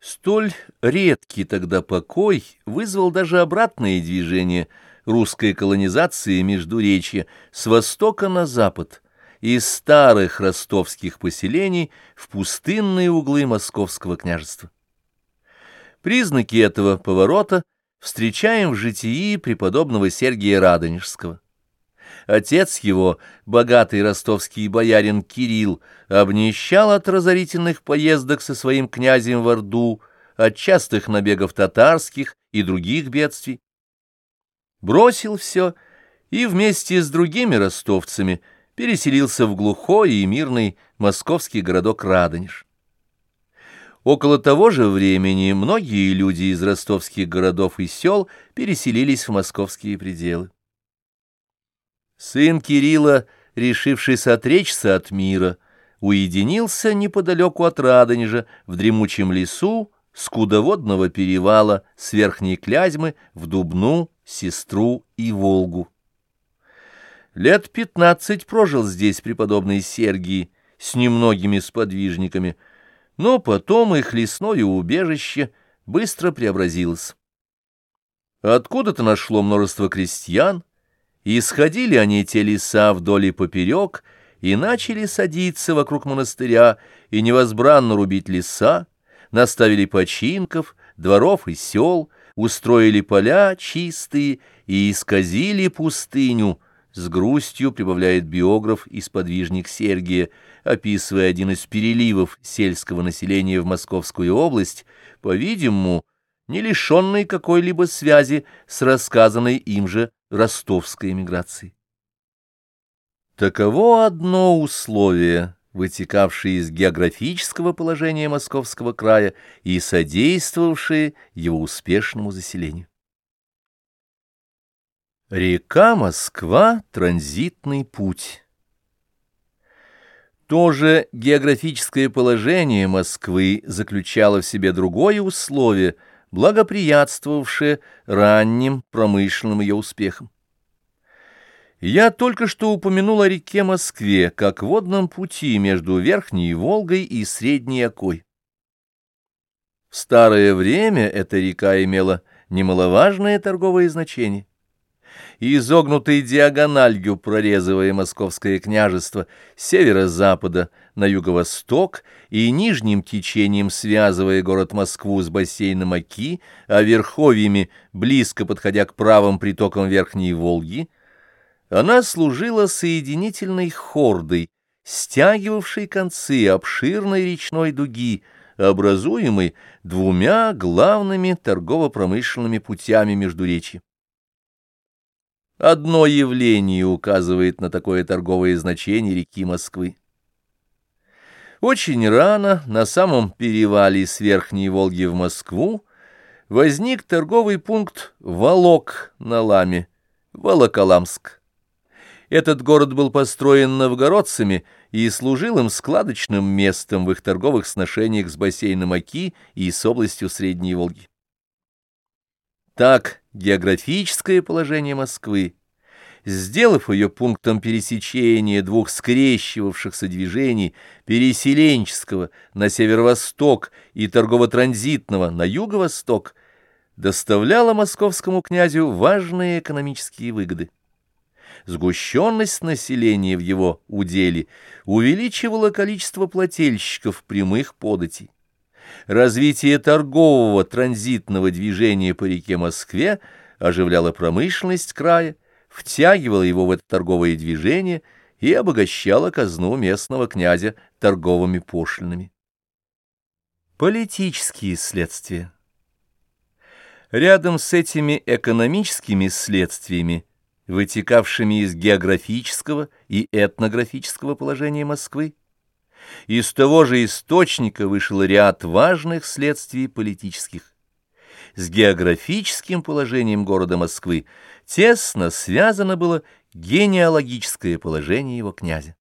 Столь редкий тогда покой вызвал даже обратное движение русской колонизации Междуречья с востока на запад, из старых ростовских поселений в пустынные углы московского княжества. Признаки этого поворота встречаем в житии преподобного Сергия Радонежского. Отец его, богатый ростовский боярин Кирилл, обнищал от разорительных поездок со своим князем в Орду, от частых набегов татарских и других бедствий. Бросил все и вместе с другими ростовцами переселился в глухой и мирный московский городок Радонеж. Около того же времени многие люди из ростовских городов и сел переселились в московские пределы. Сын Кирилла, решившись отречься от мира, уединился неподалеку от Радонежа, в дремучем лесу, с кудоводного перевала, с верхней Клязьмы, в Дубну, Сестру и Волгу. Лет пятнадцать прожил здесь преподобный Сергий с немногими сподвижниками, но потом их лесное убежище быстро преобразилось. Откуда-то нашло множество крестьян, и сходили они те леса вдоль и поперек, и начали садиться вокруг монастыря, и невозбранно рубить леса, наставили починков, дворов и сел, устроили поля чистые и исказили пустыню, с грустью прибавляет биограф и сподвижник Сергия, описывая один из переливов сельского населения в Московскую область, по-видимому, не лишенный какой-либо связи с рассказанной им же ростовской эмиграции. Таково одно условие, вытекавшее из географического положения Московского края и содействовавшее его успешному заселению. Река Москва — транзитный путь. То же географическое положение Москвы заключало в себе другое условие — благоприятствовавшее ранним промышленным ее успехам. Я только что упомянул о реке Москве как водном пути между Верхней Волгой и Средней Окой. В старое время эта река имела немаловажное торговое значение и изогнутой диагональю прорезывая московское княжество с северо-запада на юго-восток и нижним течением связывая город Москву с бассейном Оки, а верховьями, близко подходя к правым притокам Верхней Волги, она служила соединительной хордой, стягивавшей концы обширной речной дуги, образуемой двумя главными торгово-промышленными путями Междуречья. Одно явление указывает на такое торговое значение реки Москвы. Очень рано на самом перевале с Верхней Волги в Москву возник торговый пункт Волок на Ламе, Волоколамск. Этот город был построен новгородцами и служил им складочным местом в их торговых сношениях с бассейном Оки и с областью Средней Волги. Так, географическое положение Москвы, сделав ее пунктом пересечения двух скрещивавшихся движений, переселенческого на северо-восток и торгово-транзитного на юго-восток, доставляла московскому князю важные экономические выгоды. Сгущенность населения в его уделе увеличивала количество плательщиков прямых податей. Развитие торгового транзитного движения по реке Москве оживляло промышленность края, втягивало его в это торговое движение и обогащало казну местного князя торговыми пошлинами. Политические следствия Рядом с этими экономическими следствиями, вытекавшими из географического и этнографического положения Москвы, из того же источника вышел ряд важных следствий политических. С географическим положением города Москвы тесно связано было генеалогическое положение его князя.